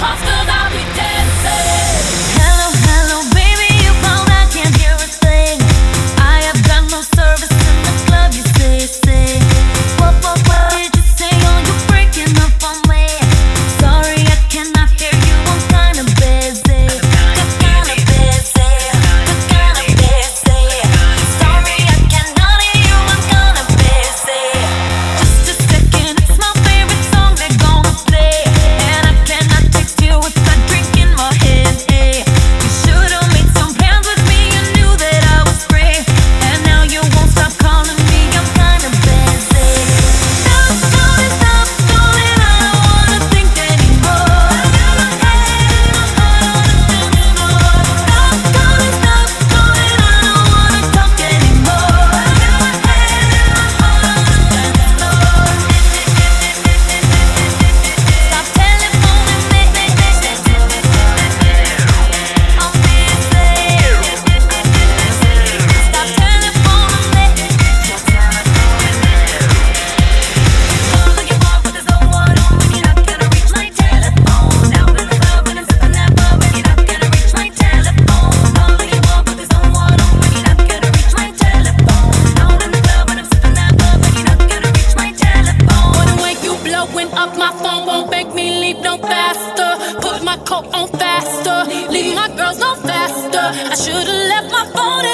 Pasta go on faster. Leave my girls no faster. I should've left my phone.